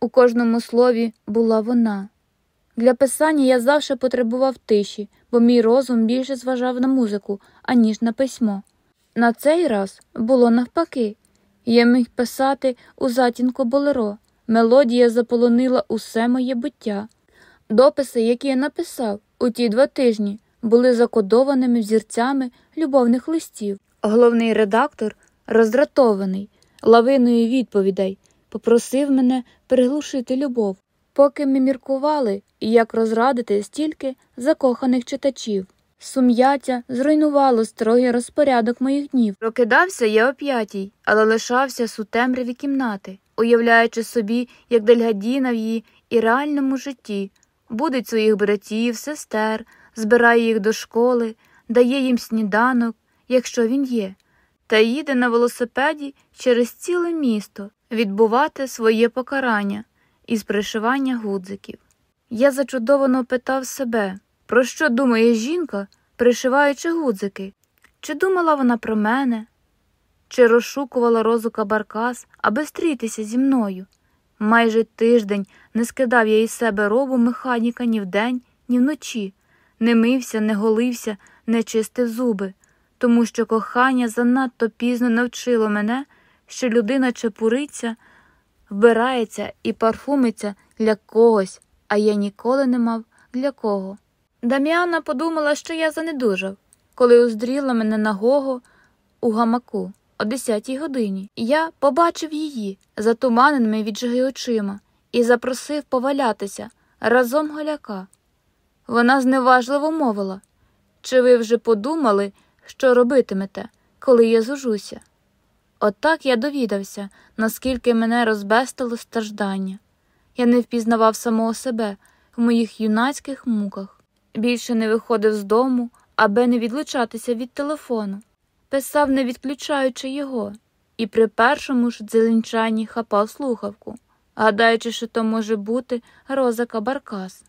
У кожному слові була вона. Для писання я завжди потребував тиші, бо мій розум більше зважав на музику, аніж на письмо. На цей раз було навпаки. Я міг писати у затінку болеро. Мелодія заполонила усе моє буття. Дописи, які я написав у ті два тижні, були закодованими взірцями любовних листів. Головний редактор, роздратований лавиною відповідей, попросив мене приглушити любов, поки ми міркували, як розрадити стільки закоханих читачів. Сум'яття зруйнувало строгий розпорядок моїх днів. Прокидався я о п'ятій, але лишався сутемряві кімнати, уявляючи собі, як Дельгадіна в її і реальному житті будить своїх братів, сестер, збирає їх до школи, дає їм сніданок, якщо він є, та їде на велосипеді через ціле місто відбувати своє покарання із пришивання гудзиків. Я зачудовано питав себе, про що думає жінка, пришиваючи гудзики, чи думала вона про мене, чи розшукувала розу кабаркас, аби стрітися зі мною. Майже тиждень не скидав я із себе робу механіка ні вдень, ні вночі, не мився, не голився, не чистив зуби, тому що кохання занадто пізно навчило мене, що людина чепуриться, вбирається і парфумиться для когось, а я ніколи не мав для кого. Дам'яна подумала, що я занедужав, коли уздріла мене нагого у гамаку о 10 годині. Я побачив її затуманеними від жаги очима і запросив повалятися разом голяка. Вона зневажливо мовила чи ви вже подумали, що робитимете, коли я зужуся? Отак я довідався, наскільки мене розбестило страждання. Я не впізнавав самого себе в моїх юнацьких муках, більше не виходив з дому, аби не відлучатися від телефону, писав, не відключаючи його, і при першому ж дзеленчанні хапав слухавку, гадаючи, що то може бути Роза Кабаркас.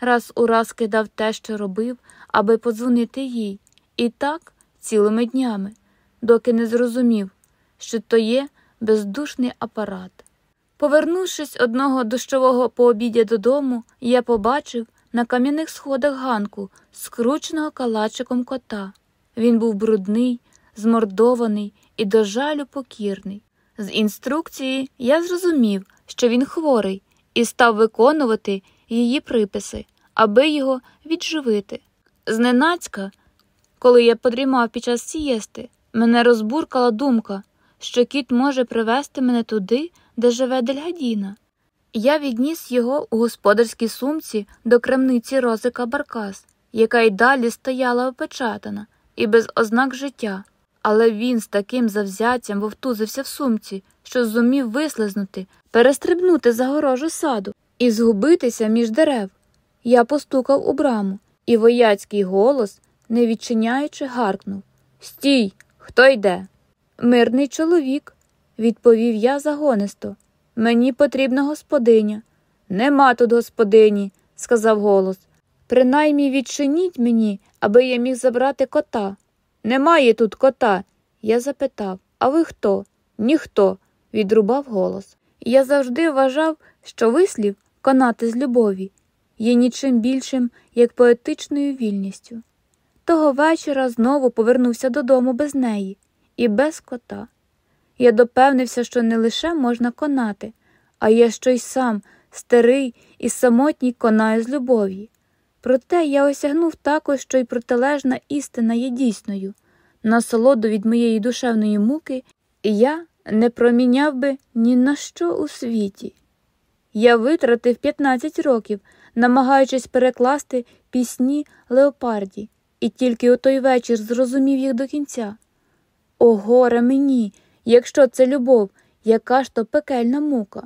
Раз у раз кидав те, що робив, аби подзвонити їй, і так цілими днями, доки не зрозумів, що то є бездушний апарат. Повернувшись одного дощового пообіддя додому, я побачив на кам'яних сходах ганку, скрученого калачиком кота. Він був брудний, змордований і до жалю покірний. З інструкції я зрозумів, що він хворий, і став виконувати її приписи, аби його відживити. Зненацька, коли я подрімав під час сієсти, мене розбуркала думка, що кіт може привезти мене туди, де живе Дельгадіна. Я відніс його у господарській сумці до крамниці Розика Баркас, яка й далі стояла опечатана і без ознак життя, але він з таким завзяттям вовтузився в сумці, що зумів вислизнути, перестрибнути загорожу саду і згубитися між дерев. Я постукав у браму, і вояцький голос, не відчиняючи, гаркнув Стій, хто йде? Мирний чоловік, відповів я загонисто. Мені потрібна господиня. Нема тут господині, сказав голос. Принаймні відчиніть мені, аби я міг забрати кота. Немає тут кота. Я запитав, а ви хто? Ніхто, відрубав голос. Я завжди вважав, що вислів конати з любові є нічим більшим, як поетичною вільністю. Того вечора знову повернувся додому без неї і без кота. Я допевнився, що не лише можна конати, а я що й сам, старий і самотній конаю з любові. Проте я осягнув також, що й протилежна істина є дійсною, насолоду від моєї душевної муки, я не проміняв би ні на що у світі. Я витратив 15 років, намагаючись перекласти пісні Леопарді, і тільки у той вечір зрозумів їх до кінця. О, горе мені, якщо це любов, яка ж то пекельна мука.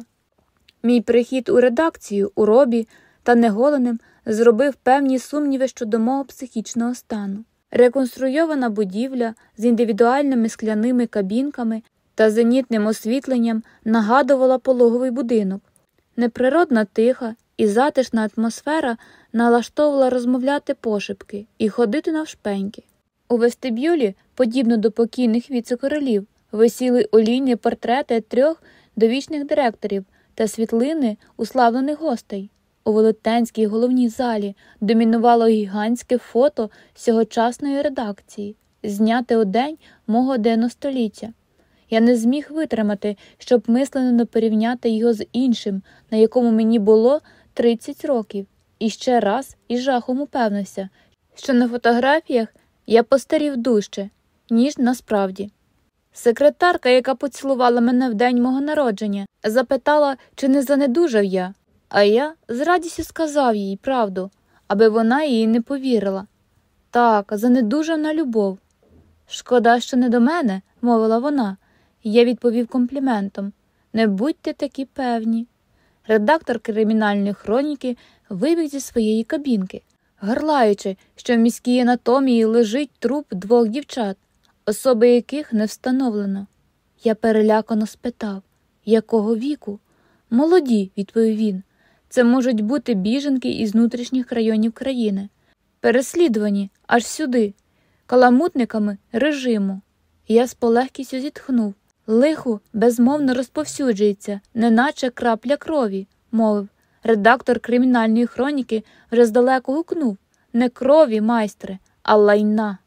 Мій прихід у редакцію у робі та неголеним зробив певні сумніви щодо мого психічного стану. Реконструйована будівля з індивідуальними скляними кабінками та зенітним освітленням нагадувала пологовий будинок. Неприродна тиха і затишна атмосфера налаштовувала розмовляти пошепки і ходити навшпеньки. У вестибюлі, подібно до покійних віце-королів, висіли олійні портрети трьох довічних директорів та світлини уславлених гостей. У велетенській головній залі домінувало гігантське фото сьогочасної редакції, зняте у день мого денностоліття. Я не зміг витримати, щоб мислено порівняти його з іншим, на якому мені було 30 років, і ще раз із жахом упевнився, що на фотографіях я постарів дужче, ніж насправді. Секретарка, яка поцілувала мене в день мого народження, запитала, чи не занедужав я, а я з радістю сказав їй правду, аби вона їй не повірила. Так, занедужав на любов. Шкода, що не до мене, мовила вона. Я відповів компліментом не будьте такі певні. Редактор кримінальної хроніки вибіг зі своєї кабінки, гарлаючи, що в міській анатомії лежить труп двох дівчат, особи яких не встановлено. Я перелякано спитав, якого віку? Молоді, відповів він. Це можуть бути біженки із внутрішніх районів країни, переслідувані аж сюди, каламутниками режиму. Я з полегкістю зітхнув. Лихо безмовно розповсюджується, неначе крапля крові, мовив. Редактор кримінальної хроніки вже здалеку гукнув не крові, майстре, а лайна.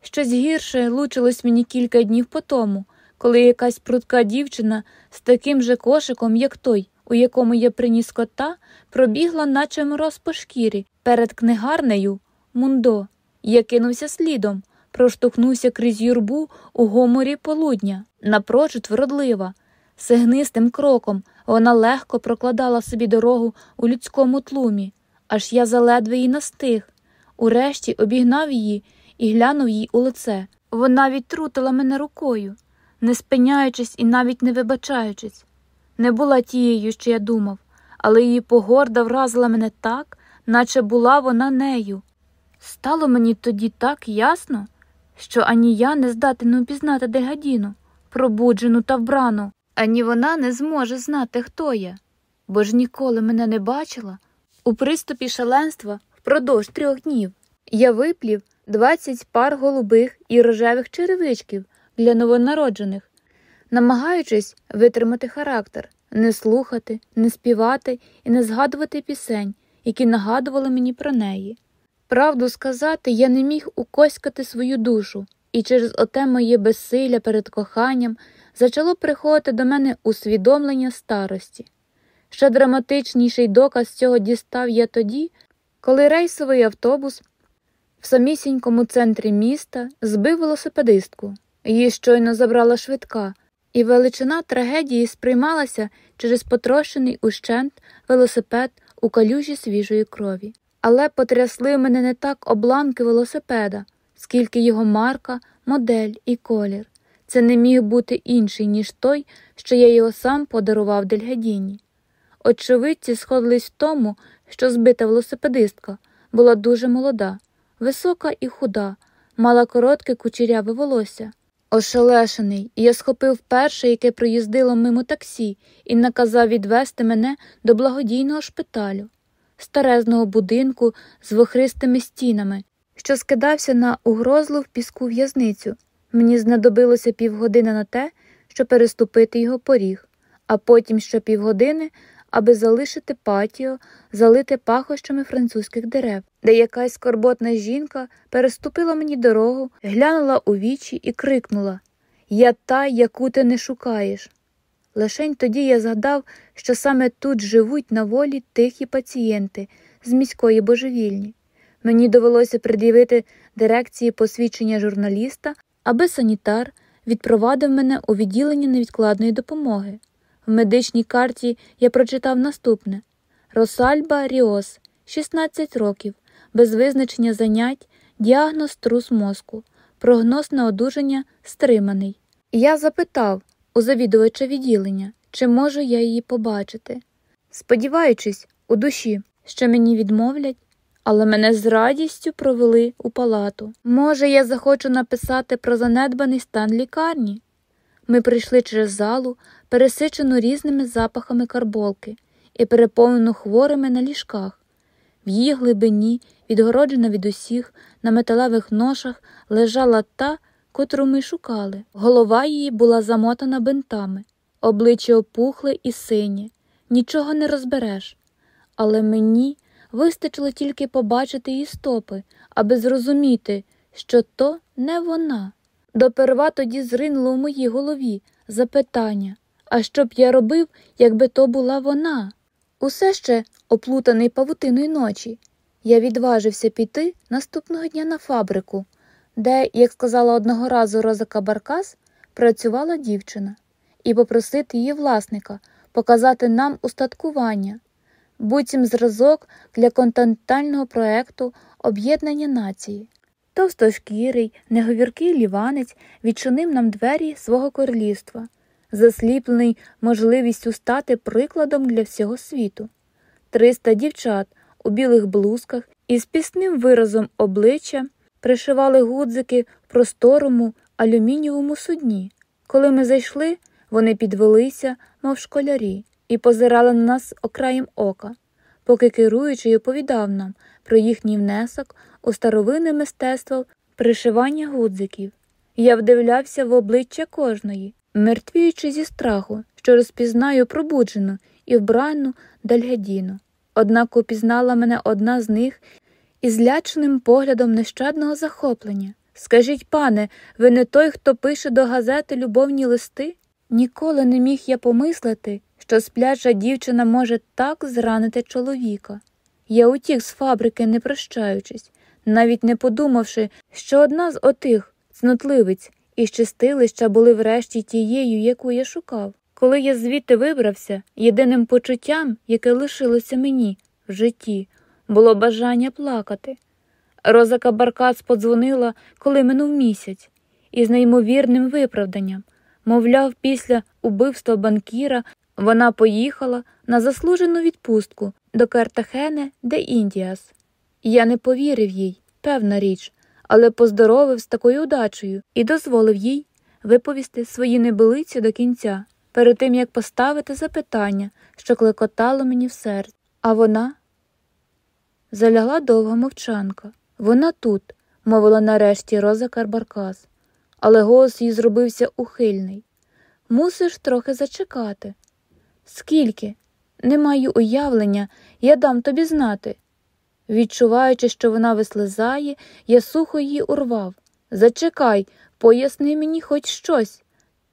Щось гірше лучилось мені кілька днів по тому, коли якась прудка дівчина з таким же кошиком, як той, у якому я приніс кота, пробігла, наче мороз по шкірі, перед книгарнею Мундо. Я кинувся слідом, проштовхнувся крізь юрбу у гоморі полудня, напрочуд вродлива. Сигнистим кроком вона легко прокладала собі дорогу у людському тлумі, аж я заледве її настиг. Урешті обігнав її і глянув їй у лице. Вона відтрутила мене рукою, не спиняючись і навіть не вибачаючись. Не була тією, що я думав, але її погорда вразила мене так, наче була вона нею. Стало мені тоді так ясно, що ані я не здатен упізнати Дельгадіну, пробуджену та вбрану, ані вона не зможе знати, хто я, бо ж ніколи мене не бачила. У приступі шаленства впродовж трьох днів я виплів двадцять пар голубих і рожевих черевичків для новонароджених, намагаючись витримати характер, не слухати, не співати і не згадувати пісень, які нагадували мені про неї. Правду сказати, я не міг укоськати свою душу, і через оте моє безсилля перед коханням зачало приходити до мене усвідомлення старості. Ще драматичніший доказ цього дістав я тоді, коли рейсовий автобус в самісінькому центрі міста збив велосипедистку. Її щойно забрала швидка, і величина трагедії сприймалася через потрощений ущент велосипед у калюжі свіжої крові. Але потрясли мене не так обламки велосипеда, скільки його марка, модель і колір. Це не міг бути інший, ніж той, що я його сам подарував Дельгадіні. Очевидці сходились в тому, що збита велосипедистка була дуже молода, висока і худа, мала коротке кучеряве волосся. Ошелешений, я схопив перше, яке проїздило мимо таксі, і наказав відвести мене до благодійного шпиталю, старезного будинку з вохристими стінами, що скидався на угрозлу в піску в'язницю. Мені знадобилося півгодини на те, щоб переступити його поріг, а потім ще півгодини, аби залишити патіо, залите пахощами французьких дерев, де якась скорботна жінка переступила мені дорогу, глянула у вічі і крикнула Я та, яку ти не шукаєш. Лишень тоді я згадав, що саме тут живуть на волі тихі пацієнти з міської божевільні. Мені довелося пред'явити дирекції посвідчення журналіста, аби санітар відпровадив мене у відділення невідкладної допомоги. В медичній карті я прочитав наступне Росальба Ріос, 16 років, без визначення занять, діагноз трус мозку, прогноз на одужання стриманий. Я запитав у завідувача відділення, чи можу я її побачити. Сподіваючись, у душі, що мені відмовлять, але мене з радістю провели у палату. Може, я захочу написати про занедбаний стан лікарні. Ми прийшли через залу, пересичену різними запахами карболки і переповнену хворими на ліжках. В її глибині, відгороджена від усіх, на металевих ношах лежала та, котру ми шукали. Голова її була замотана бинтами, обличчя опухле і синє, нічого не розбереш. Але мені вистачило тільки побачити її стопи, аби зрозуміти, що то не вона. Доперва тоді зринуло в моїй голові запитання а що б я робив, якби то була вона? Усе ще оплутаний павутиною ночі. Я відважився піти наступного дня на фабрику, де, як сказала одного разу Роза Кабаркас, працювала дівчина, і попросити її власника показати нам устаткування, буцім зразок для континентального проекту об'єднання нації. Товстошкірий, неговіркий ліванець відчинив нам двері свого королівства, засліплений можливістю стати прикладом для всього світу. Триста дівчат у білих блузках із пісним виразом обличчя пришивали гудзики в просторому алюмінієвому судні. Коли ми зайшли, вони підвелися, мов школярі, і позирали на нас окраєм ока, поки керуючий оповідав нам про їхній внесок у старовинне мистецтво пришивання гудзиків. Я вдивлявся в обличчя кожної, мертвіючи зі страху, що розпізнаю пробуджену і вбрану дальгадіну. Однак упізнала мене одна з них із зляченим поглядом нещадного захоплення. Скажіть, пане, ви не той, хто пише до газети любовні листи? Ніколи не міг я помислити, що спляча дівчина може так зранити чоловіка. Я утік з фабрики, не прощаючись, навіть не подумавши, що одна з отих цнотливиць і щастилища були врешті тією, яку я шукав. Коли я звідти вибрався, єдиним почуттям, яке лишилося мені в житті, було бажання плакати. Роза Кабаркац подзвонила, коли минув місяць, із неймовірним виправданням. Мовляв, після убивства банкіра вона поїхала на заслужену відпустку до Картахене де Індіас. Я не повірив їй, певна річ, але поздоровив з такою удачею і дозволив їй виповісти свої небилиці до кінця, перед тим як поставити запитання, що клекотало мені в серці. А вона залягла довга мовчанка. Вона тут, мовила нарешті Роза Карбаркас, але голос їй зробився ухильний. Мусиш трохи зачекати. Скільки? Не маю уявлення, я дам тобі знати. Відчуваючи, що вона вислизає, я сухо її урвав. Зачекай, поясни мені хоч щось.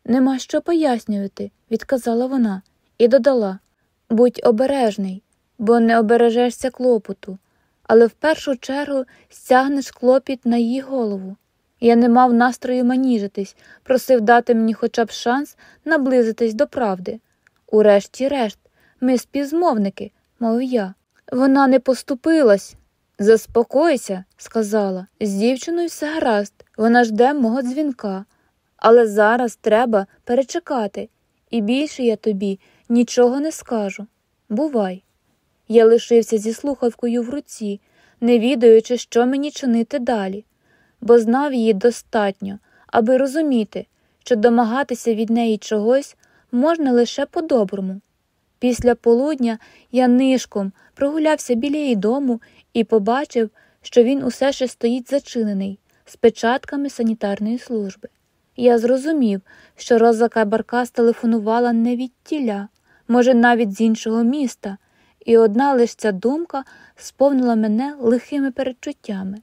Нема що пояснювати, відказала вона, і додала будь обережний, бо не обережешся клопоту, але в першу чергу стягнеш клопіт на її голову. Я не мав настрою маніжитись, просив дати мені хоча б шанс наблизитись до правди. Урешті-решт, ми співзмовники, мовив я. Вона не поступилась. Заспокойся, сказала, з дівчиною все гаразд, вона жде мого дзвінка. Але зараз треба перечекати, і більше я тобі нічого не скажу. Бувай. Я лишився зі слухавкою в руці, не відаючи, що мені чинити далі, бо знав її достатньо, аби розуміти, що домагатися від неї чогось можна лише по-доброму. Після полудня я нишком прогулявся біля її дому і побачив, що він усе ще стоїть зачинений з печатками санітарної служби. Я зрозумів, що Роза Кабаркас телефонувала не від тіля, може, навіть з іншого міста, і одна лише ця думка сповнила мене лихими передчуттями.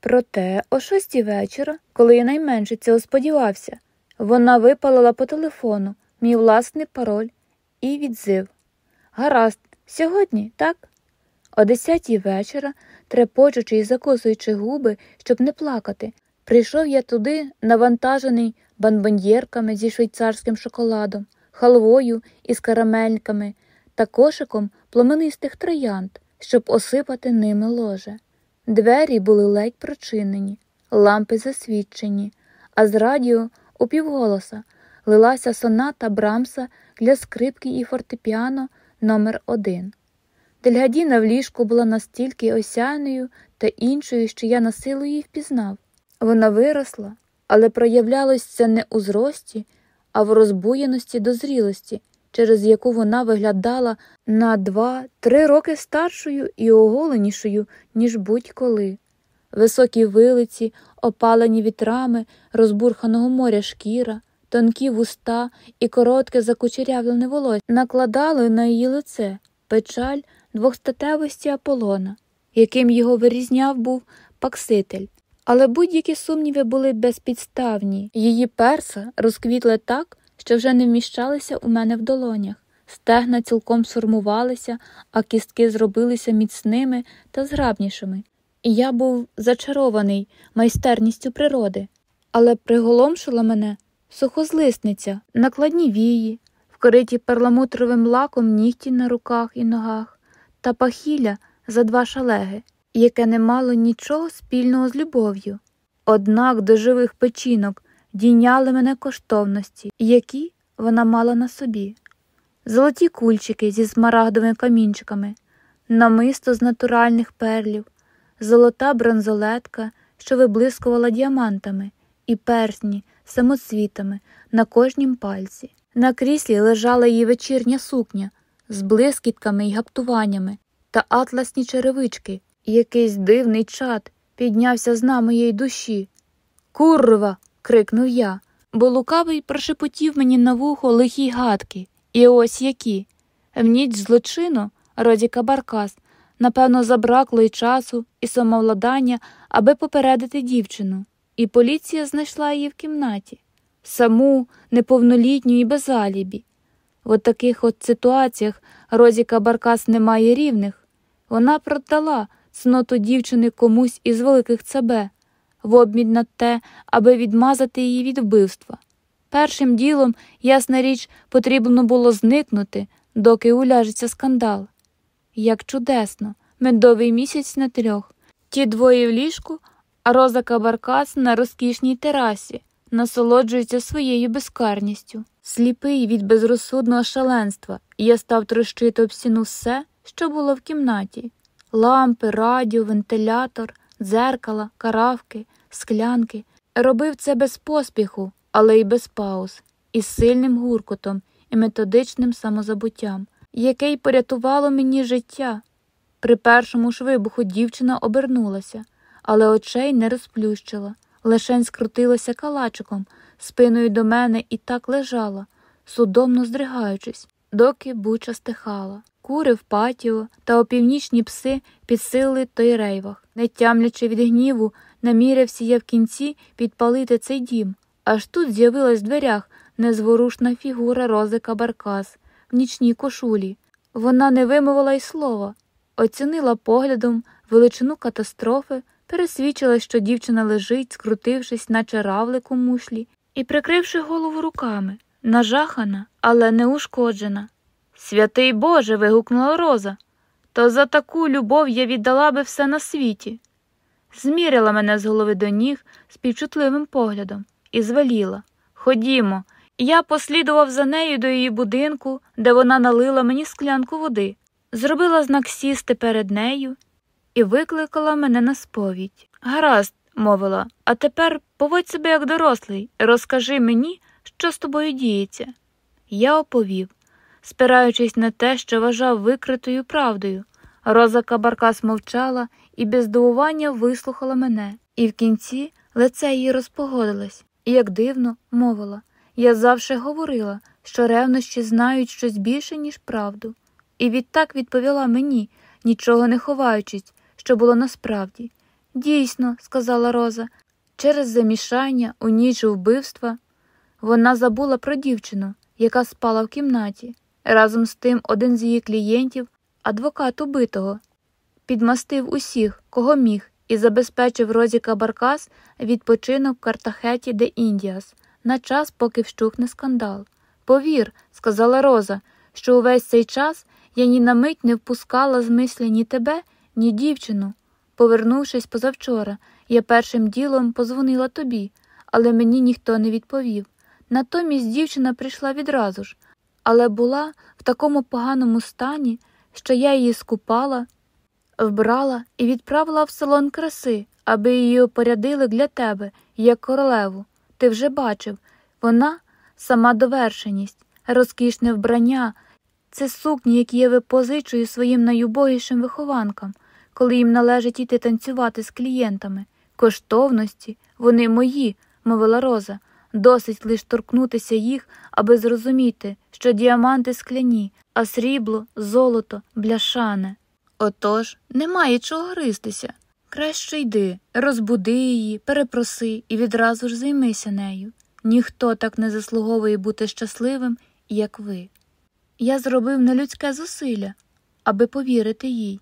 Проте, о шостій вечора, коли я найменше цього сподівався, вона випалила по телефону мій власний пароль і відзив. Гаразд, сьогодні, так? О десятій вечора, трепочучи і закусуючи губи, щоб не плакати, прийшов я туди, навантажений банбоньєрками зі швейцарським шоколадом, халвою із карамельками та кошиком пломенистих троянд, щоб осипати ними ложе. Двері були ледь прочинені, лампи засвідчені, а з радіо упівголоса лилася соната Брамса для скрипки і фортепіано номер 1 Дельгадіна в ліжку була настільки осяйною та іншою, що я на силу її впізнав. Вона виросла, але проявлялось це не у зрості, а в розбуєності до зрілості, через яку вона виглядала на два-три роки старшою і оголенішою, ніж будь-коли. Високі вилиці, опалені вітрами розбурханого моря шкіра, тонкі вуста і коротке закучерявлене волосся накладали на її лице печаль двохстатевості Аполлона, яким його вирізняв був Пакситель. Але будь-які сумніви були безпідставні. Її перса розквітли так, що вже не вміщалися у мене в долонях. Стегна цілком сформувалися, а кістки зробилися міцними та зграбнішими. І я був зачарований майстерністю природи, але приголомшила мене сухозлисниця, накладні вії, вкриті перламутровим лаком нігті на руках і ногах, та пахіля за два шалеги, яке не мало нічого спільного з любов'ю. Однак до живих печінок дійняли мене коштовності, які вона мала на собі золоті кульчики зі смарагдовими камінчиками, намисто з натуральних перлів, золота бронзолетка, що виблискувала діамантами, і персні самоцвітами на кожнім пальці. На кріслі лежала її вечірня сукня з блискітками й гаптуваннями та атласні черевички, і якийсь дивний чад піднявся з на моєї душі. Курва. крикнув я, бо лукавий прошепотів мені на вухо лихі гадки. І ось які. В ніч злочину Родіка Баркас, напевно, забракло й часу, і самовладання, аби попередити дівчину, і поліція знайшла її в кімнаті, саму, неповнолітню і без алібі. В таких от ситуаціях Розіка Баркас не має рівних. Вона продала цноту дівчини комусь із великих ЦБ, в обмін на те, аби відмазати її від вбивства. Першим ділом, ясна річ, потрібно було зникнути, доки уляжеться скандал. Як чудесно, медовий місяць на трьох. Ті двоє в ліжку, а Роза Кабаркас на розкішній терасі, насолоджується своєю безкарністю. Сліпий від безрозсудного шаленства, я став трощити об стіну все, що було в кімнаті лампи, радіо, вентилятор, дзеркала, каравки, склянки. Робив це без поспіху але й без пауз, із сильним гуркотом і методичним самозабуттям, яке й порятувало мені життя. При першому ж вибуху дівчина обернулася, але очей не розплющила, лишень скрутилася калачиком, спиною до мене і так лежала, судомно здригаючись, доки буча стихала. Кури в патіо та опівнічні пси підсилили той рейвах, не тямлячи від гніву, намірився я в кінці підпалити цей дім, Аж тут з'явилась в дверях незворушна фігура Розика Баркас в нічній кошулі. Вона не вимовила й слова, оцінила поглядом величину катастрофи, пересвідчила, що дівчина лежить, скрутившись, наче равлик у мушлі, і прикривши голову руками, нажахана, але не ушкоджена. Святий Боже. вигукнула Роза. То за таку любов я віддала би все на світі. Зміряла мене з голови до ніг співчутливим поглядом і звеліла Ходімо, я послідував за нею до її будинку, де вона налила мені склянку води, зробила знак сісти перед нею і викликала мене на сповідь. Гаразд, мовила, а тепер поводь себе як дорослий, розкажи мені, що з тобою діється. Я оповів, спираючись на те, що вважав викритою правдою. Роза Кабаркас мовчала і без здивування вислухала мене, і в кінці лице її розпогодилось. І як дивно, мовила, я завше говорила, що ревнощі знають щось більше, ніж правду, і відтак відповіла мені, нічого не ховаючись, що було насправді. Дійсно, сказала Роза, через замішання у ніч вбивства вона забула про дівчину, яка спала в кімнаті. Разом з тим один з її клієнтів, адвокат убитого, підмастив усіх, кого міг, і забезпечив Розіка Баркас відпочинок в Картахеті де Індіас на час, поки вщухне скандал. Повір, сказала Роза, що увесь цей час я ні на мить не впускала з мислі ні тебе, ні дівчину. Повернувшись позавчора, я першим ділом позвонила тобі, але мені ніхто не відповів. Натомість дівчина прийшла відразу ж, але була в такому поганому стані, що я її скупала вбрала і відправила в салон краси, аби її опорядили для тебе, як королеву. Ти вже бачив вона сама довершеність, розкішне вбрання, це сукні, які я випозичую своїм найубогішим вихованкам, коли їм належить іти танцювати з клієнтами. Коштовності, вони мої, мовила Роза, Досить лиш торкнутися їх, аби зрозуміти, що діаманти скляні, а срібло, золото, бляшане. Отож немає чого гристися. Краще йди, розбуди її, перепроси і відразу ж займися нею. Ніхто так не заслуговує бути щасливим, як ви. Я зробив нелюдське зусилля, аби повірити їй.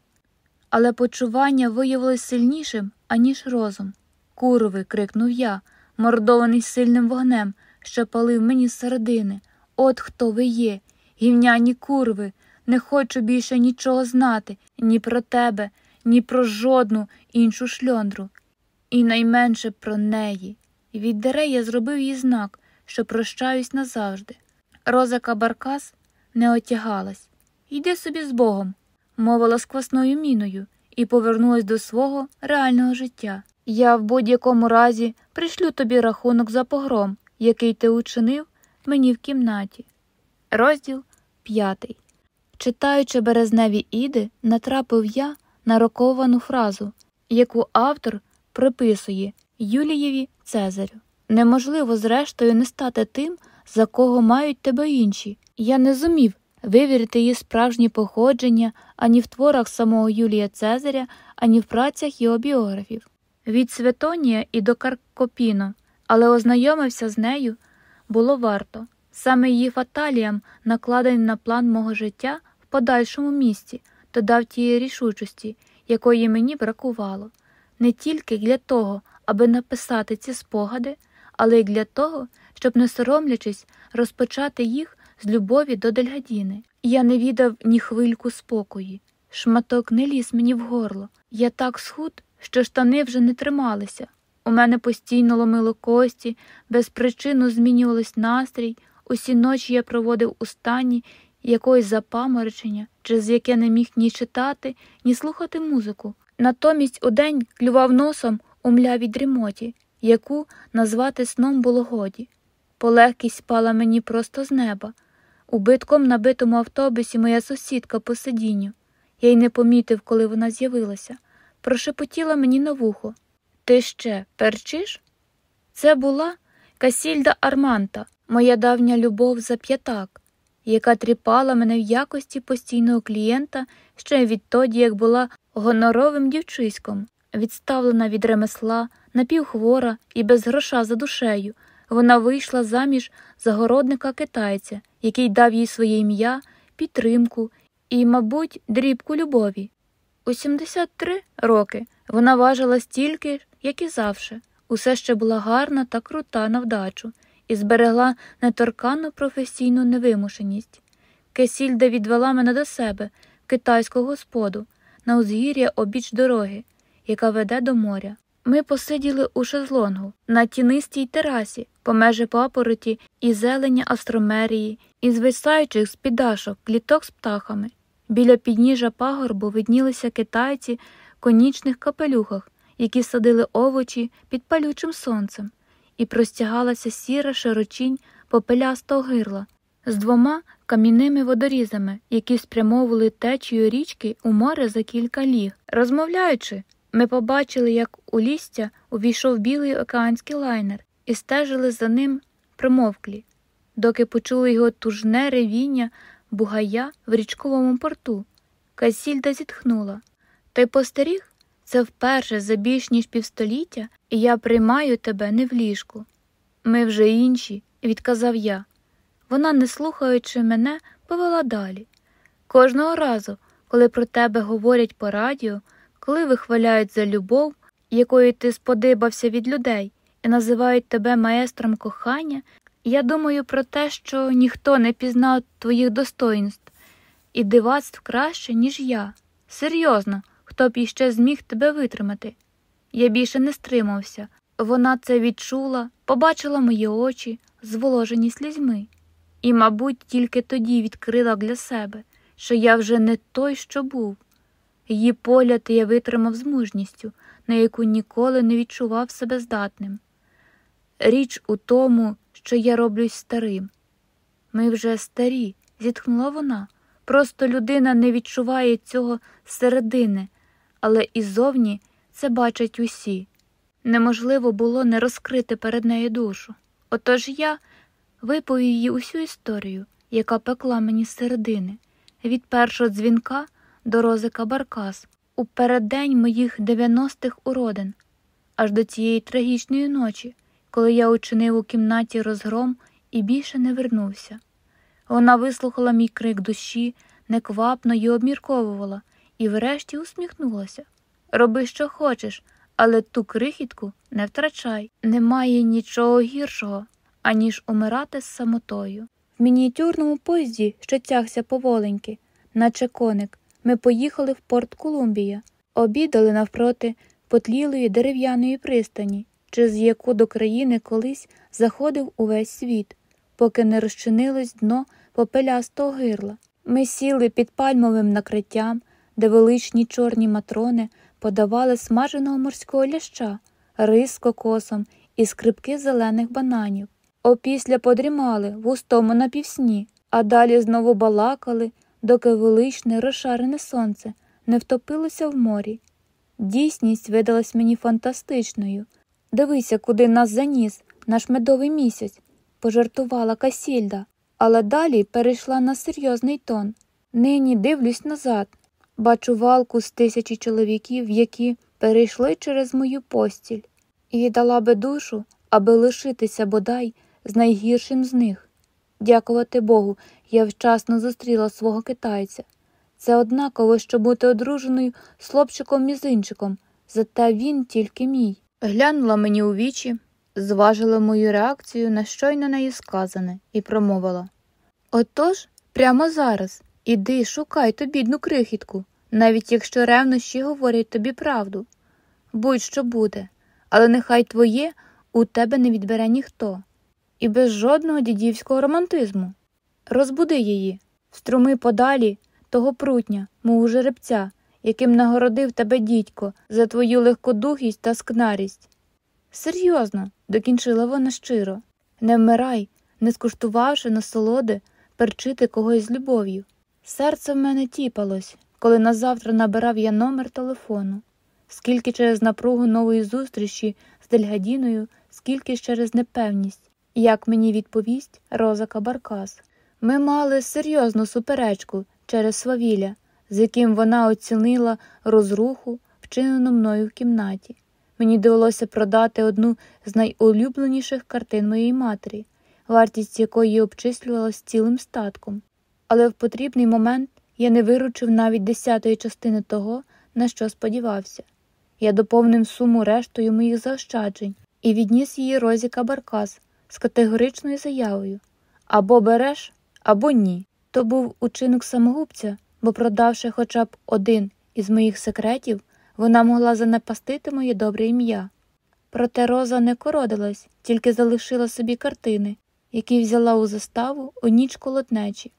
Але почування виявилось сильнішим, аніж розум. Курви, крикнув я, мордований сильним вогнем, що палив мені з середини. От хто ви є, гівняні курви, не хочу більше нічого знати ні про тебе, ні про жодну іншу шльондру, і найменше про неї. Від дерей я зробив їй знак, що прощаюсь назавжди. Роза Кабаркас не отягалась. Йди собі з Богом, мовила з квасною міною, і повернулась до свого реального життя. Я в будь-якому разі пришлю тобі рахунок за погром, який ти учинив мені в кімнаті. Розділ п'ятий. Читаючи березневі іди, натрапив я на роковану фразу, яку автор приписує Юлієві Цезарю. Неможливо, зрештою, не стати тим, за кого мають тебе інші. Я не зумів вивірити її справжнє походження ані в творах самого Юлія Цезаря, ані в працях його біографів. Від Светонія і до Каркопіно, але ознайомився з нею було варто. Саме її фаталіям, накладений на план мого життя в подальшому місці, додав тієї рішучості, якої мені бракувало, не тільки для того, аби написати ці спогади, але й для того, щоб, не соромлячись, розпочати їх з любові до Дельгадіни. Я не віддав ні хвильку спокої. Шматок не ліз мені в горло. Я так схуд, що штани вже не трималися. У мене постійно ломило кості, без причину змінювалось настрій. Усі ночі я проводив у стані якогось запаморочення, через яке не міг ні читати, ні слухати музику. Натомість удень клював носом у млявій дрімоті, яку назвати сном було годі. Полегкість спала мені просто з неба. У битком набитому автобусі моя сусідка по сидінню. Я й не помітив, коли вона з'явилася. Прошепотіла мені на вухо. Ти ще перчиш? Це була Касільда Арманта, моя давня любов за п'ятак, яка тріпала мене в якості постійного клієнта ще відтоді, як була гоноровим дівчиськом, відставлена від ремесла, напівхвора і без гроша за душею. Вона вийшла заміж загородника китайця, який дав їй своє ім'я, підтримку і, мабуть, дрібку любові. У 73 роки вона важила стільки, як і завше, усе ще була гарна та крута на вдачу і зберегла неторканну професійну невимушеність. Кесільда відвела мене до себе, китайську господу, на узгір'я обіч дороги, яка веде до моря. Ми посиділи у шезлонгу на тінистій терасі, по межі папороті і зелені астромерії, і звисаючих з під дашок кліток з птахами. Біля підніжжя пагорбу виднілися китайці в конічних капелюхах, які садили овочі під палючим сонцем, і простягалася сіра широчінь попелястого гирла з двома кам'яними водорізами, які спрямовували течію річки у море за кілька ліг. Розмовляючи, ми побачили, як у лістя увійшов білий океанський лайнер і стежили за ним примовклі, доки почули його тужне ревіння бугая в річковому порту. Касільда зітхнула. Ти постеріг? Це вперше за більш ніж півстоліття, і я приймаю тебе не в ліжку. Ми вже інші, відказав я. Вона, не слухаючи мене, повела далі. Кожного разу, коли про тебе говорять по радіо, коли вихваляють за любов, якою ти сподибався від людей, і називають тебе маестром кохання, я думаю про те, що ніхто не пізнав твоїх достоїнств і дивацтв краще, ніж я. Серйозно, хто б іще зміг тебе витримати. Я більше не стримався. Вона це відчула, побачила мої очі, зволожені слізьми, і, мабуть, тільки тоді відкрила для себе, що я вже не той, що був. Її погляд я витримав з мужністю, на яку ніколи не відчував себе здатним. Річ у тому, що я роблюсь старим. Ми вже старі, зітхнула вона. Просто людина не відчуває цього зсередини, але іззовні це бачать усі. Неможливо було не розкрити перед нею душу. Отож я виповів їй усю історію, яка пекла мені з середини, від першого дзвінка до розика Баркас у переддень моїх 90-х уродин, аж до цієї трагічної ночі, коли я учинив у кімнаті розгром і більше не вернувся. Вона вислухала мій крик душі, неквапно й обмірковувала, і врешті усміхнулася. Роби, що хочеш, але ту крихітку не втрачай. Немає нічого гіршого, аніж умирати з самотою. В мініатюрному поїзді, що тягся поволеньки, наче коник, ми поїхали в порт Колумбія, обідали навпроти потлілої дерев'яної пристані, через яку до країни колись заходив увесь світ, поки не розчинилось дно попелястого гирла. Ми сіли під пальмовим накриттям, де величні чорні матрони подавали смаженого морського ляща, рис з кокосом і скрипки зелених бананів. Опісля подрімали в густому напівсні, а далі знову балакали, доки величне розшарене сонце не втопилося в морі. Дійсність видалась мені фантастичною. Дивися, куди нас заніс наш медовий місяць, пожартувала Касільда, але далі перейшла на серйозний тон. Нині дивлюсь назад, бачу валку з тисячі чоловіків, які перейшли через мою постіль, і віддала би душу, аби лишитися бодай з найгіршим з них. Дякувати Богу, я вчасно зустріла свого китайця. Це однаково, що бути одруженою з хлопчиком мізинчиком, зате він тільки мій. Глянула мені у вічі, зважила мою реакцію на щойно нею сказане, і промовила Отож, прямо зараз іди шукай ту бідну крихітку, навіть якщо ревнощі говорять тобі правду. Будь що буде, але нехай твоє у тебе не відбере ніхто, і без жодного дідівського романтизму. Розбуди її, струми подалі того прутня, мов жеребця, яким нагородив тебе дідько за твою легкодухість та скнарість. Серйозно, докінчила вона щиро, не вмирай, не скуштувавши насолоди, перчити когось з любов'ю. Серце в мене тіпалось, коли назавтра набирав я номер телефону, скільки через напругу нової зустрічі з Дельгадіною, скільки через непевність, як мені відповість Роза Кабаркас. Ми мали серйозну суперечку через свавілля, з яким вона оцінила розруху, вчинену мною в кімнаті. Мені довелося продати одну з найулюбленіших картин моєї матері, вартість якої обчислювалась цілим статком. Але в потрібний момент я не виручив навіть десятої частини того, на що сподівався. Я доповнив суму рештою моїх заощаджень і відніс її Розі Кабаркас з категоричною заявою або береш, або ні. То був учинок самогубця, бо, продавши хоча б один із моїх секретів, вона могла занепастити моє добре ім'я. Проте Роза не кородилась, тільки залишила собі картини, які взяла у заставу у ніч колотнечі.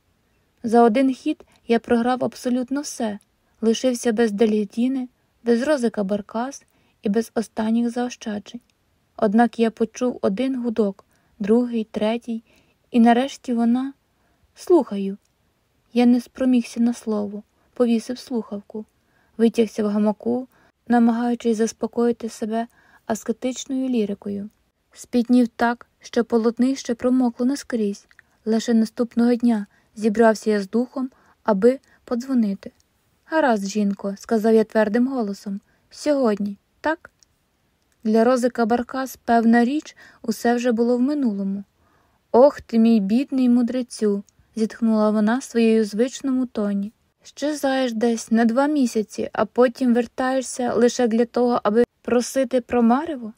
За один хід я програв абсолютно все, лишився без Делідіни, без розика Баркас і без останніх заощаджень. Однак я почув один гудок, другий, третій, і нарешті вона слухаю. Я не спромігся на слово, повісив слухавку, витягся в гамаку, намагаючись заспокоїти себе аскетичною лірикою. Спітнів так, що полотнище промокло наскрізь. Лише наступного дня зібрався я з духом, аби подзвонити. Гаразд, жінко, сказав я твердим голосом. Сьогодні, так? Для Розика Баркас, певна річ, усе вже було в минулому. Ох ти, мій бідний мудрецю, зітхнула вона своєю звичному тоні. Щезаєш десь на два місяці, а потім вертаєшся лише для того, аби просити про марево?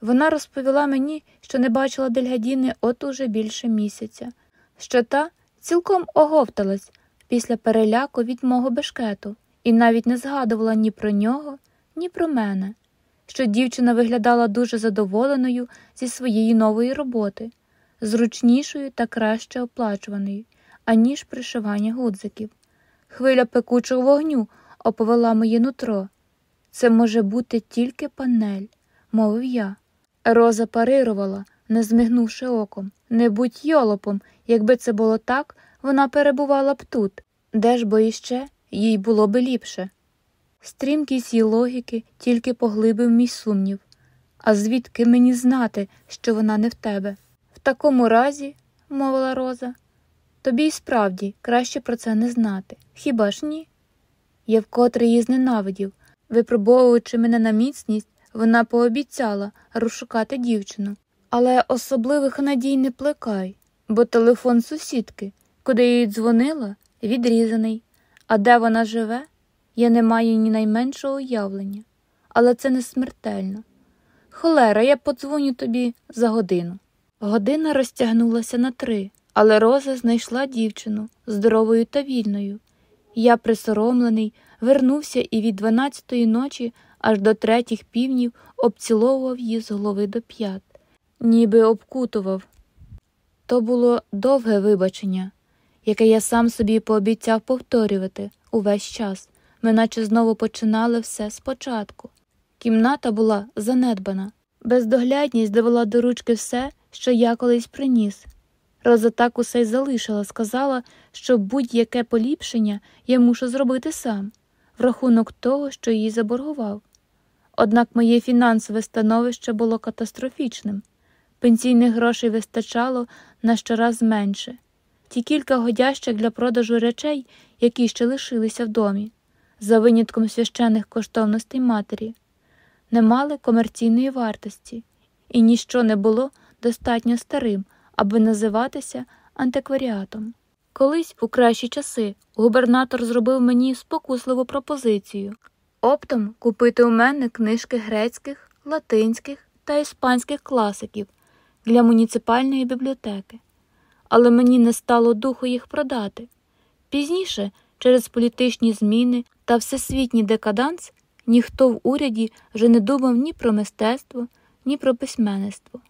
Вона розповіла мені, що не бачила Дельгадіни от уже більше місяця, що та цілком оговталась після переляку від мого бешкету і навіть не згадувала ні про нього, ні про мене, що дівчина виглядала дуже задоволеною зі своєї нової роботи, зручнішою та краще оплачуваною, аніж пришивання гудзиків. Хвиля пекучого вогню оповела моє нутро. Це може бути тільки панель, мовив я. Роза парирувала, не змигнувши оком. Не будь йолопом, якби це було так, вона перебувала б тут, де ж бо іще їй було би ліпше. Стрімкість її логіки тільки поглибив мій сумнів. А звідки мені знати, що вона не в тебе? В такому разі, мовила Роза, тобі й справді краще про це не знати. Хіба ж ні? Я вкотре її зненавидів. Випробовуючи мене на міцність, вона пообіцяла розшукати дівчину. Але особливих надій не плекай, бо телефон сусідки, куди я їй дзвонила, відрізаний. А де вона живе, я не маю ні найменшого уявлення. Але це не смертельно. Холера, я подзвоню тобі за годину. Година розтягнулася на три, але Роза знайшла дівчину здоровою та вільною. Я, присоромлений, вернувся і від дванадцятої ночі аж до третіх півнів обціловував її з голови до п'ят, ніби обкутував. То було довге вибачення, яке я сам собі пообіцяв повторювати увесь час. Ми наче знову починали все спочатку. Кімната була занедбана, бездоглядність довела до ручки все, що я колись приніс. Роза так усе й залишила, сказала, що будь-яке поліпшення я мушу зробити сам, в рахунок того, що їй заборгував. Однак моє фінансове становище було катастрофічним. Пенсійних грошей вистачало на щораз менше, ті кілька годящих для продажу речей, які ще лишилися в домі, за винятком священних коштовностей матері, не мали комерційної вартості, і ніщо не було достатньо старим, аби називатися антикваріатом. Колись, у кращі часи, губернатор зробив мені спокусливу пропозицію оптом купити у мене книжки грецьких, латинських та іспанських класиків для муніципальної бібліотеки, але мені не стало духу їх продати. Пізніше, через політичні зміни та всесвітній декаданс, ніхто в уряді вже не думав ні про мистецтво, ні про письменництво.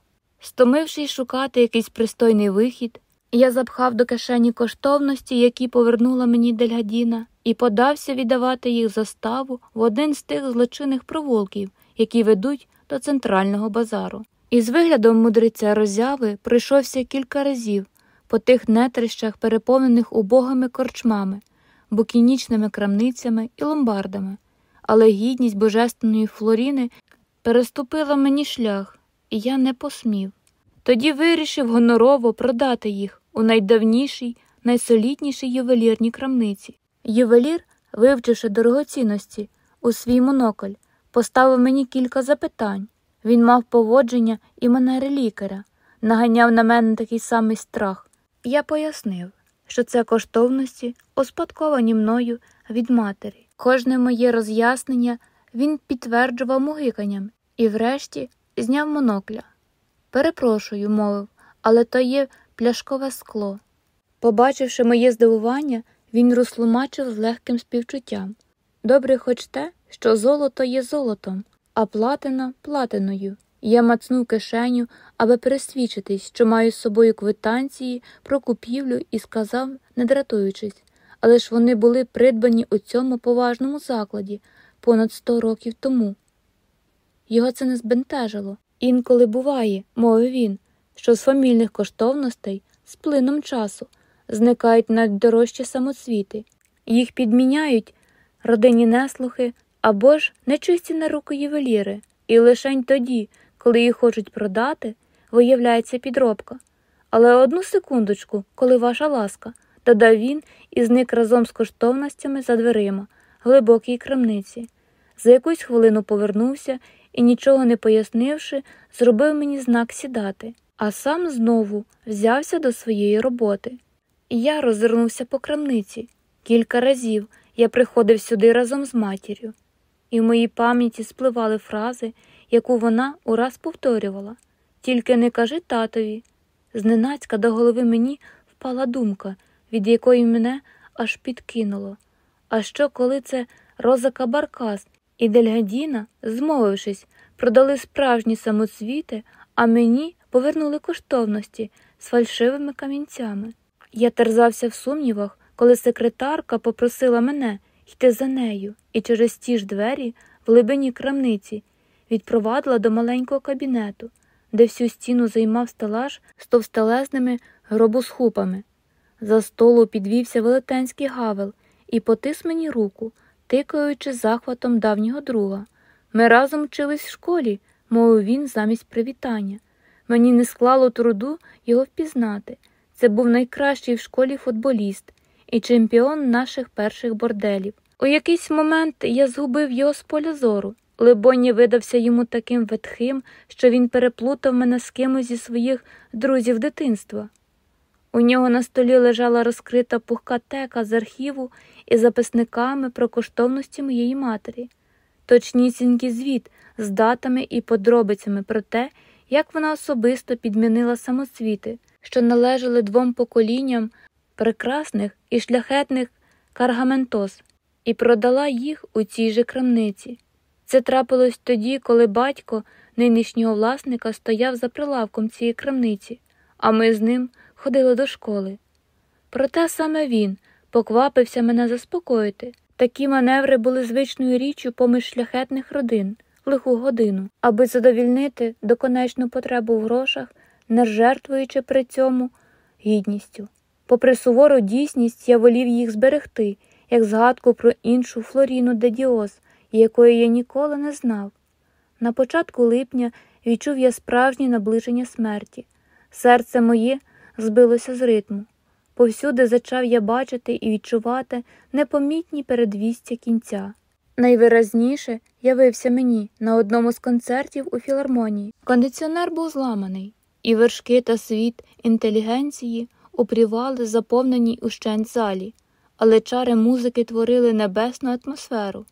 Стомившись шукати якийсь пристойний вихід, я запхав до кишені коштовності, які повернула мені Дельгадіна, і подався віддавати їх заставу в один з тих злочинних провулків, які ведуть до центрального базару. Із виглядом мудреця розяви пройшовся кілька разів по тих нетрищах, переповнених убогими корчмами, букінічними крамницями і ломбардами, але гідність божественної Флоріни переступила мені шлях, і я не посмів. Тоді вирішив гонорово продати їх у найдавнішій, найсоліднішій ювелірній крамниці. Ювелір, вивчивши дорогоцінності у свій монокль, поставив мені кілька запитань. Він мав поводження і манери лікаря, наганяв на мене такий самий страх. Я пояснив, що це коштовності, успадковані мною від матері. Кожне моє роз'яснення він підтверджував мугиканням і, врешті, зняв монокля. Перепрошую, мовив, але то є пляшкове скло. Побачивши моє здивування, він розтлумачив з легким співчуттям. Добре, хоч те, що золото є золотом, а платина платиною. Я мацнув кишеню, аби пересвідчитись, що маю з собою квитанції про купівлю, і сказав, не дратуючись, але ж вони були придбані у цьому поважному закладі понад сто років тому. Його це не збентежило. Інколи буває, мовив він, що з фамільних коштовностей з плином часу зникають найдорожчі самоцвіти, їх підміняють родинні неслухи або ж нечисті на руку ювеліри, і лишень тоді, коли їх хочуть продати, виявляється підробка. Але одну секундочку, коли ваша ласка, додав він і зник разом з коштовностями за дверима, глибокій крамниці. За якусь хвилину повернувся і, нічого не пояснивши, зробив мені знак сідати, а сам знову взявся до своєї роботи. Я розвернувся по крамниці. Кілька разів я приходив сюди разом з матір'ю, і в моїй пам'яті спливали фрази, яку вона ураз повторювала тільки не кажи татові. Зненацька до голови мені впала думка, від якої мене аж підкинуло. А що, коли це Роза Кабаркас і Дельгадіна, змовившись, продали справжні самоцвіти, а мені повернули коштовності з фальшивими камінцями? Я терзався в сумнівах, коли секретарка попросила мене йти за нею і через ті ж двері в глибині крамниці відпровадила до маленького кабінету, де всю стіну займав стелаж з товстелезними гробосхупами. За столу підвівся велетенський гавел і потис мені руку, тикаючи захватом давнього друга. Ми разом вчились в школі, мовив він замість привітання. Мені не склало труду його впізнати. Це був найкращий в школі футболіст і чемпіон наших перших борделів. У якийсь момент я згубив його з поля зору. Либоні видався йому таким ветхим, що він переплутав мене з кимось зі своїх друзів дитинства. У нього на столі лежала розкрита пухка тека з архіву із записниками про коштовності моєї матері, точнісінький звіт з датами і подробицями про те, як вона особисто підмінила самоцвіти, що належали двом поколінням прекрасних і шляхетних каргаментос, і продала їх у цій же крамниці. Це трапилось тоді, коли батько нинішнього власника стояв за прилавком цієї крамниці, а ми з ним ходили до школи. Проте саме він поквапився мене заспокоїти. Такі маневри були звичною річчю поміж шляхетних родин лиху годину, аби задовільнити доконечну потребу в грошах, не жертвуючи при цьому гідністю. Попри сувору дійсність, я волів їх зберегти, як згадку про іншу Флоріну де Діос, якої я ніколи не знав. На початку липня відчув я справжнє наближення смерті. Серце моє збилося з ритму. Повсюди зачав я бачити і відчувати непомітні передвістя кінця. Найвиразніше явився мені на одному з концертів у філармонії. Кондиціонер був зламаний, і вершки та світ інтелігенції упрівали заповненій ущент залі, але чари музики творили небесну атмосферу.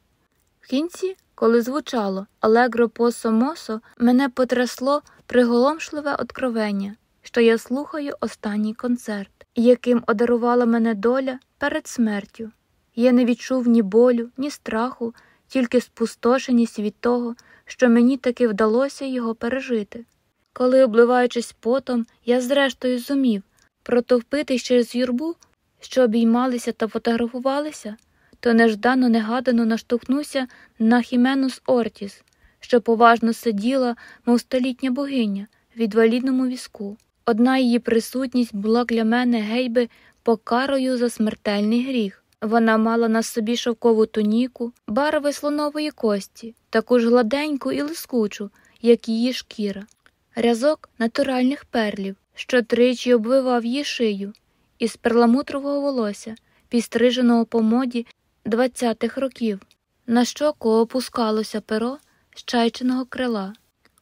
В кінці, коли звучало Алегро посо мосо, мене потрясло приголомшливе откровення, що я слухаю останній концерт, яким одарувала мене доля перед смертю. Я не відчув ні болю, ні страху, тільки спустошеність від того, що мені таки вдалося його пережити. Коли, обливаючись потом, я зрештою зумів протовпитись через юрбу, що обіймалися та фотографувалися, то неждано негадано наштовхнувся на Хіменус Ортіс, що поважно сиділа, мов столітня богиня, в інвалідному візку. Одна її присутність була для мене гейби покарою за смертельний гріх. Вона мала на собі шовкову туніку, барви слонової кості, таку ж гладеньку і лискучу, як її шкіра, рязок натуральних перлів, що тричі обвивав її шию, із перламутрового волосся, підстриженого по моді двадцятих років, на щоку опускалося перо з чайчиного крила,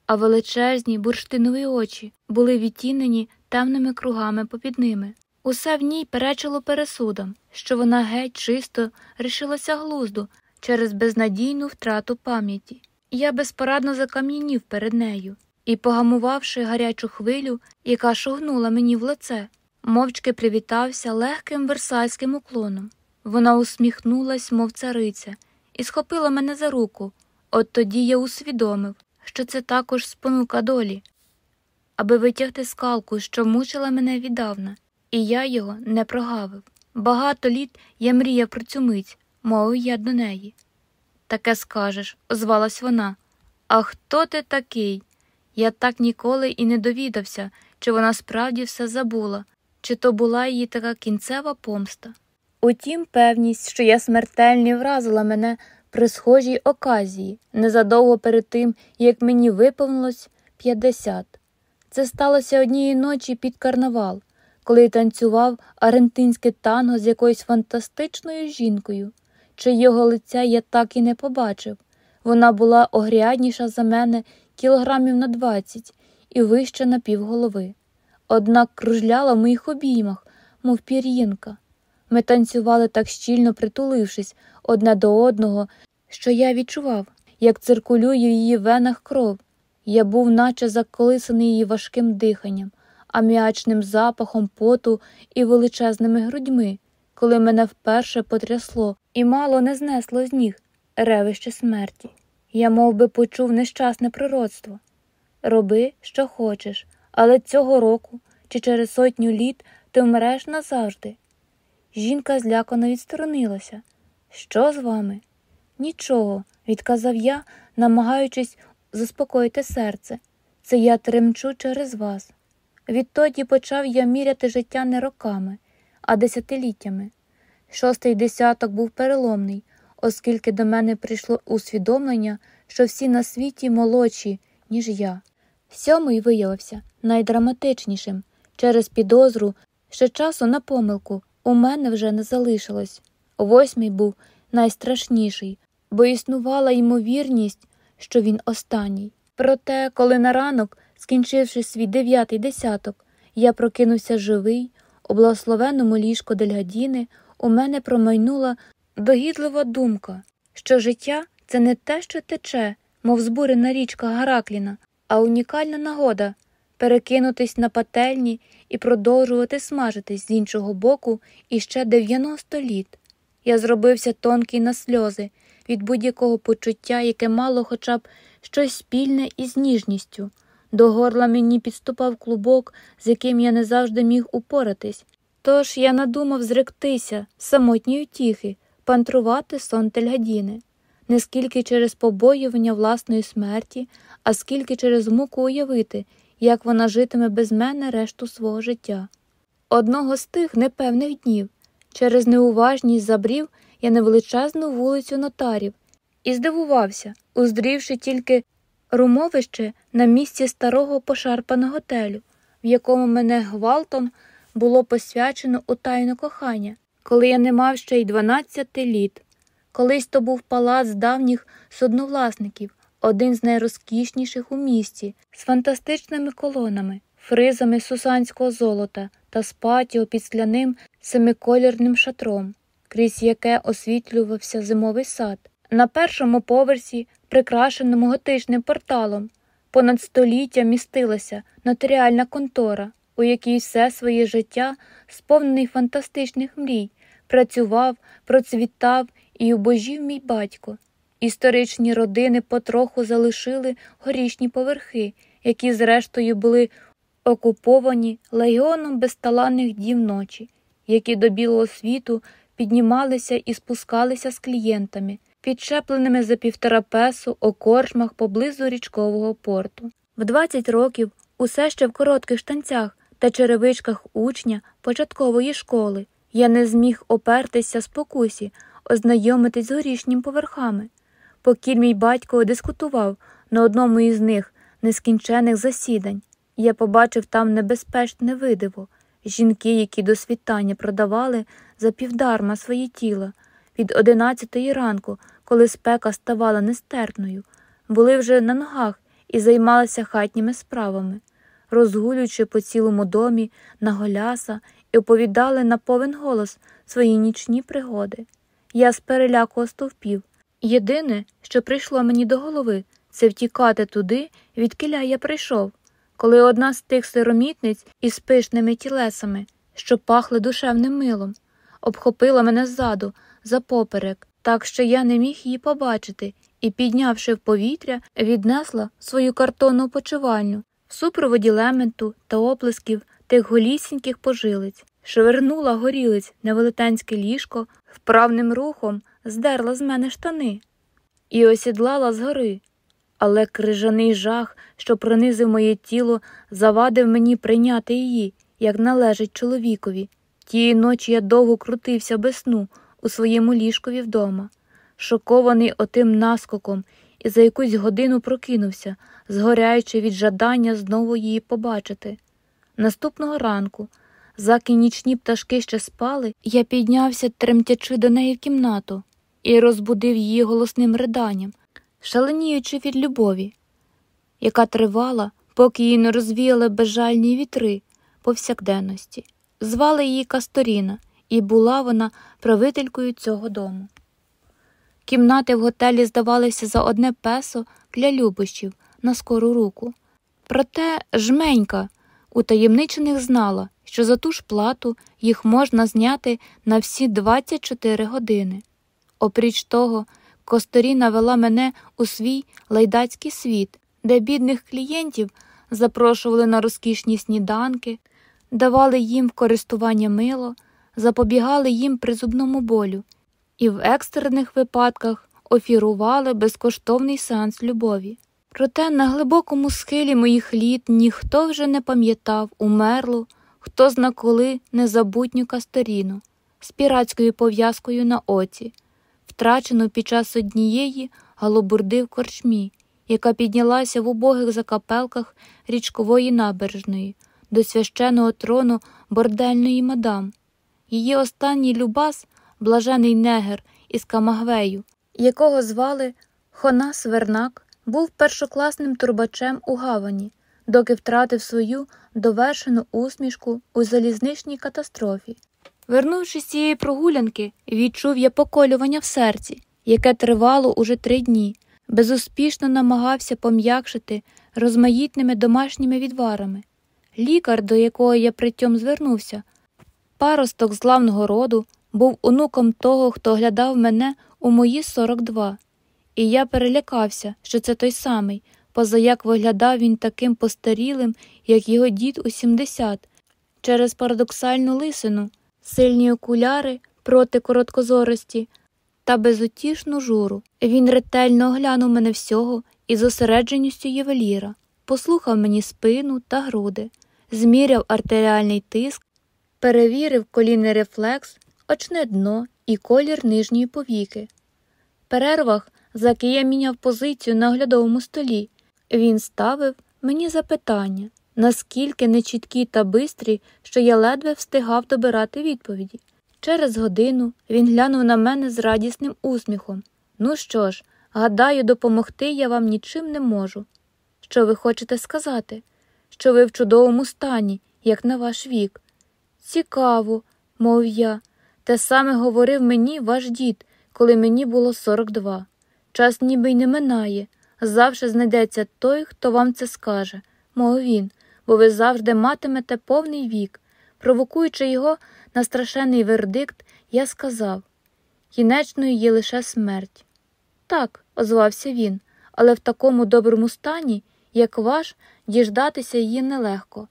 а величезні бурштинові очі були відтінені темними кругами попід ними. Усе в ній перечило пересудам, що вона геть чисто рішилася глузду через безнадійну втрату пам'яті. Я безпорадно закам'янів перед нею і, погамувавши гарячу хвилю, яка шогнула мені в лице, мовчки привітався легким версальським уклоном. Вона усміхнулась, мов цариця, і схопила мене за руку. От тоді я усвідомив, що це також спонука долі, аби витягти скалку, що мучила мене віддавна і я його не прогавив. Багато літ я мріяв про цю мить, мовив я до неї. Таке скажеш, озвалась вона. А хто ти такий? Я так ніколи і не довідався, чи вона справді все забула, чи то була її така кінцева помста. Утім, певність, що я смертельно вразила мене при схожій оказії, незадовго перед тим, як мені виповнилось 50. Це сталося однієї ночі під карнавал коли танцював аргентинське танго з якоюсь фантастичною жінкою, чийого лиця я так і не побачив. Вона була огрядніша за мене кілограмів на двадцять і вища на півголови. Однак кружляла в моїх обіймах, мов пір'їнка. Ми танцювали так щільно притулившись одне до одного, що я відчував, як циркулює в її венах кров. Я був, наче заколисаний її важким диханням аміачним запахом поту і величезними грудьми, коли мене вперше потрясло і мало не знесло з ніг ревище смерті. Я мов би, почув нещасне пророцтво. Роби, що хочеш, але цього року чи через сотню літ ти вмреш назавжди. Жінка злякано відсторонилася. Що з вами? Нічого, відказав я, намагаючись заспокоїти серце. Це я тремчу через вас. Відтоді почав я міряти життя не роками, а десятиліттями. Шостий десяток був переломний, оскільки до мене прийшло усвідомлення, що всі на світі молодші, ніж я. Сьомий виявився найдраматичнішим. Через підозру, що часу на помилку у мене вже не залишилось. Восьмий був найстрашніший, бо існувала ймовірність, що він останній. Проте, коли на ранок, скінчивши свій дев'ятий десяток, я прокинувся живий, у благословенному ліжку Дельгадіни, у мене промайнула догідлива думка, що життя це не те, що тече, мов збурена річка Гаракліна, а унікальна нагода перекинутись на пательні і продовжувати смажитись з іншого боку іще 90 літ. Я зробився тонкий на сльози від будь-якого почуття, яке мало хоча б щось спільне із ніжністю. До горла мені підступав клубок, з яким я не завжди міг упоратись. Тож я надумав зректися самотньої утіхи, пантрувати сон Тельгадіни, не скільки через побоювання власної смерті, а скільки через муку уявити, як вона житиме без мене решту свого життя. Одного з тих непевних днів, через неуважність забрів я на величезну вулицю нотарів і здивувався, уздрівши тільки румовище на місці старого пошарпаного готелю, в якому мене гвалтом було посвячено у тайну кохання, коли я не мав ще й 12 літ. Колись то був палац давніх судновласників, один з найрозкішніших у місті, з фантастичними колонами, фризами сусанського золота та спатіо під скляним семиколірним шатром, крізь яке освітлювався зимовий сад. На першому поверсі, прикрашеному готичним порталом, понад століття містилася нотаріальна контора, у якій все своє життя, сповнений фантастичних мрій, працював, процвітав і убожів мій батько. Історичні родини потроху залишили горішні поверхи, які, зрештою, були окуповані легіоном безталанних дів ночі, які до білого світу піднімалися і спускалися з клієнтами, підчепленими за півтора песу у корчмах поблизу річкового порту. В 20 років, усе ще в коротких штанцях та черевичках учня початкової школи, я не зміг опертися спокусі, ознайомитись з горішнім поверхами. Покіль мій батько дискутував на одному із них нескінчених засідань, я побачив там небезпечне видиво жінки, які до світання продавали за півдарма своє тіло від одинадцятої ранку, коли спека ставала нестерпною, були вже на ногах і займалися хатніми справами, розгулюючи по цілому домі на голяса і оповідали на повен голос свої нічні пригоди. Я з переляку остовпів. Єдине, що прийшло мені до голови, це втікати туди, відкиля я прийшов, коли одна з тих сиромітниць із пишними тілесами, що пахли душевним милом, обхопила мене ззаду, за поперек, так що я не міг її побачити і, піднявши в повітря, віднесла свою картонну почивальню в супроводі лементу та оплесків тих голісіньких пожилиць, швернула горілиць на велетенське ліжко, вправним рухом здерла з мене штани і осідлала згори. Але крижаний жах, що пронизив моє тіло, завадив мені прийняти її, як належить чоловікові. Тієї ночі я довго крутився без сну у своєму ліжкові вдома, шокований отим наскоком, і за якусь годину прокинувся, згоряючи від жадання знову її побачити. Наступного ранку, заки нічні пташки ще спали, я піднявся, тремтячи до неї в кімнату, і розбудив її голосним риданням, шаленіючи від любові, яка тривала, поки її не розвіяли безжальні вітри повсякденності. Звали її Касторіна, і була вона правителькою цього дому. Кімнати в готелі здавалися за одне песо для любощів на скору руку. Проте жменька утаємничених знала, що за ту ж плату їх можна зняти на всі 24 години. Опріч того, Косторіна вела мене у свій лайдацький світ, де бідних клієнтів запрошували на розкішні сніданки, давали їм в користування мило, запобігали їм при зубному болю і в екстрених випадках офірували безкоштовний сеанс любові. Проте на глибокому схилі моїх літ ніхто вже не пам'ятав умерлу, хто зна коли незабутню касторіну з піратською пов'язкою на оці, втрачену під час однієї галобурди в корчмі, яка піднялася в убогих закапелках річкової набережної до священого трону бордельної мадам. Її останній любас, блажений негер із Камагвею, якого звали Хонас Вернак, був першокласним турбачем у гавані, доки втратив свою довершену усмішку у залізничній катастрофі. Вернувшись з цієї прогулянки, відчув я поколювання в серці, яке тривало уже три дні, безуспішно намагався пом'якшити розмаїтними домашніми відварами. Лікар, до якого я притьом звернувся, паросток славного роду, був онуком того, хто оглядав мене у мої 42, і я перелякався, що це той самий, позаяк виглядав він таким постарілим, як його дід у 70, через парадоксальну лисину, сильні окуляри проти короткозорості та безутішну журу. Він ретельно оглянув мене всього із зосередженістю ювеліра, послухав мені спину та груди, зміряв артеріальний тиск, перевірив колінний рефлекс, очне дно і колір нижньої повіки. Перервах, за я міняв позицію на оглядовому столі, він ставив мені запитання, наскільки нечіткі та бистрі, що я ледве встигав добирати відповіді. Через годину він глянув на мене з радісним усміхом. Ну що ж, гадаю, допомогти я вам нічим не можу. Що ви хочете сказати? Що ви в чудовому стані, як на ваш вік. Цікаво, мов я. Те саме говорив мені ваш дід, коли мені було 42. Час ніби й не минає. Завжди знайдеться той, хто вам це скаже, мов він, бо ви завжди матимете повний вік. Провокуючи його на страшенний вердикт, я сказав кінечною є лише смерть. Так, озвався він, але в такому доброму стані, як ваш, діждатися її нелегко.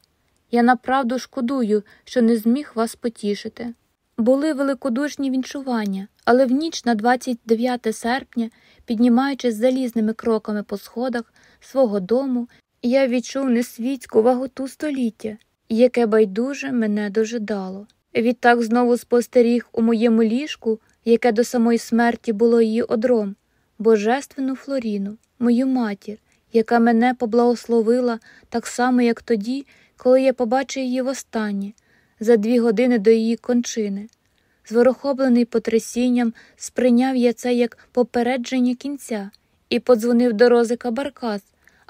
Я направду шкодую, що не зміг вас потішити. Були великодушні вінчування, але в ніч на 29 серпня, піднімаючись залізними кроками по сходах свого дому, я відчув несвітську ваготу століття, яке байдуже мене дожидало. Відтак знову спостеріг у моєму ліжку, яке до самої смерті було її одром, божественну Флоріну, мою матір, яка мене поблагословила так само, як тоді, коли я побачив її востаннє, за дві години до її кончини. Зворохоблений потрясінням, сприйняв я це як попередження кінця і подзвонив до Розика Баркас,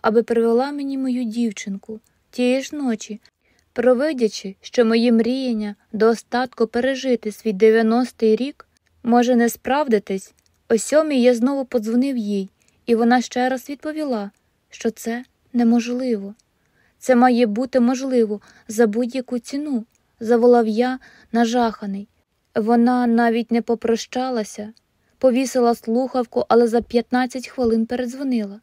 аби привела мені мою дівчинку тієї ж ночі, провидячи, що мої мріяння до остатку пережити свій 90-й рік може не справдитись, о сьомій я знову подзвонив їй, і вона ще раз відповіла, що це неможливо. Це має бути можливо за будь-яку ціну, заволав я, нажаханий. Вона навіть не попрощалася, повісила слухавку, але за 15 хвилин передзвонила.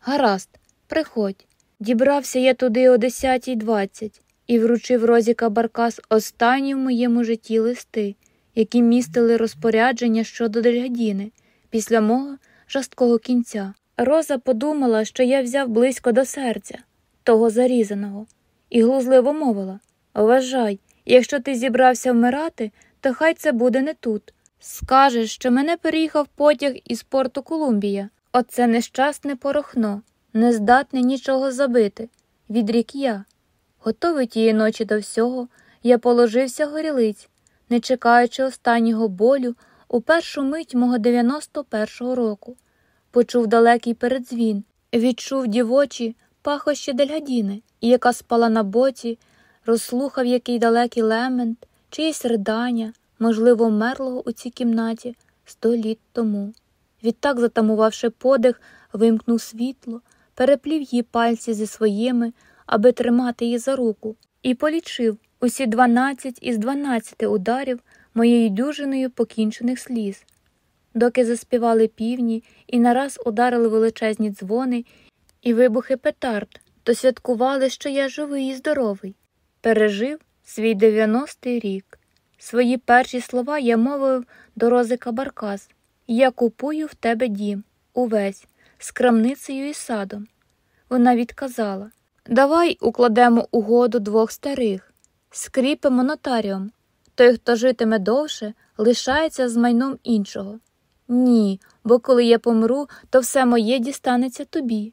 Гаразд, приходь. Дібрався я туди о 10.20 і вручив Розіка Баркас останні в моєму житті листи, які містили розпорядження щодо Дельгадіни після мого жорсткого кінця. Роза подумала, що я взяв близько до серця, того зарізаного, і глузливо мовила Вважай, якщо ти зібрався вмирати, то хай це буде не тут. Скажеш, що мене переїхав потяг із порту Колумбія. Оце нещасне порохно, не здатне нічого забити. Відрік я. Готовий тієї ночі до всього, я положився горілиць, не чекаючи останнього болю у першу мить мого 91-го року. Почув далекий передзвін, відчув дівочі пахощі дельгадіни, яка спала на боці, розслухав який далекий лемент, чиєсь ридання, можливо, мерлого у цій кімнаті сто літ тому. Відтак, затамувавши подих, вимкнув світло, переплів її пальці зі своїми, аби тримати її за руку, і полічив усі дванадцять із дванадцяти ударів моєю дюжиною покінчених сліз. Доки заспівали півні і нараз ударили величезні дзвони і вибухи петард, то святкували, що я живий і здоровий. Пережив свій дев'яностий рік. Свої перші слова я мовив до Розика Баркас Я купую в тебе дім, увесь, з крамницею і садом. Вона відказала Давай укладемо угоду двох старих, скріпимо нотаріум. Той, хто житиме довше, лишається з майном іншого. Ні, бо коли я помру, то все моє дістанеться тобі.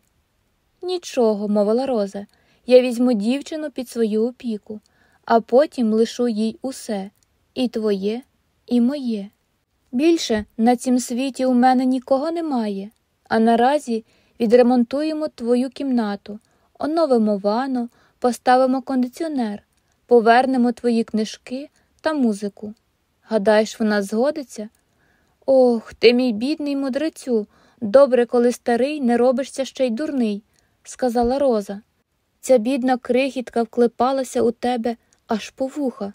Нічого, мовила Роза, я візьму дівчину під свою опіку, а потім лишу їй усе і твоє, і моє. Більше на цім світі у мене нікого немає, а наразі відремонтуємо твою кімнату, оновимо ванну, поставимо кондиціонер, повернемо твої книжки та музику. Гадаєш, вона згодиться? Ох, ти мій бідний мудрецю, добре, коли старий не робишся ще й дурний, сказала Роза. Ця бідна крихітка вклепалася у тебе аж по вуха.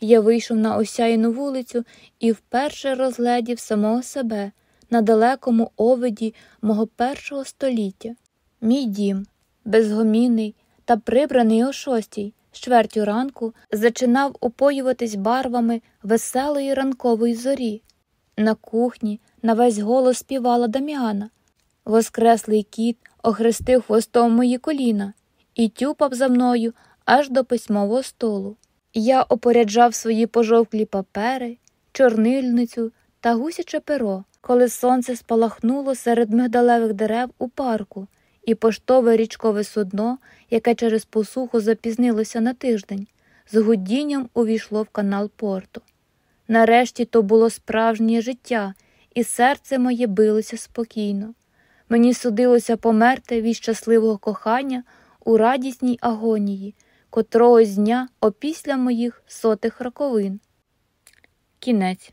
Я вийшов на осяяну вулицю і вперше розглядів самого себе на далекому овиді мого першого століття. Мій дім, безгомінний та прибраний о шостій, з чвертю ранку, зачинав опоюватись барвами веселої ранкової зорі. На кухні на весь голос співала Дам'яна. Воскреслий кіт охрестив хвостом мої коліна і тюпав за мною аж до письмового столу. Я опоряджав свої пожовклі папери, чорнильницю та гусяче перо, коли сонце спалахнуло серед мигдалевих дерев у парку, і поштове річкове судно, яке через посуху запізнилося на тиждень, з гудінням увійшло в канал порту. Нарешті то було справжнє життя, і серце моє билося спокійно. Мені судилося померти від щасливого кохання у радісній агонії, котрогось дня опісля моїх сотих роковин. Кінець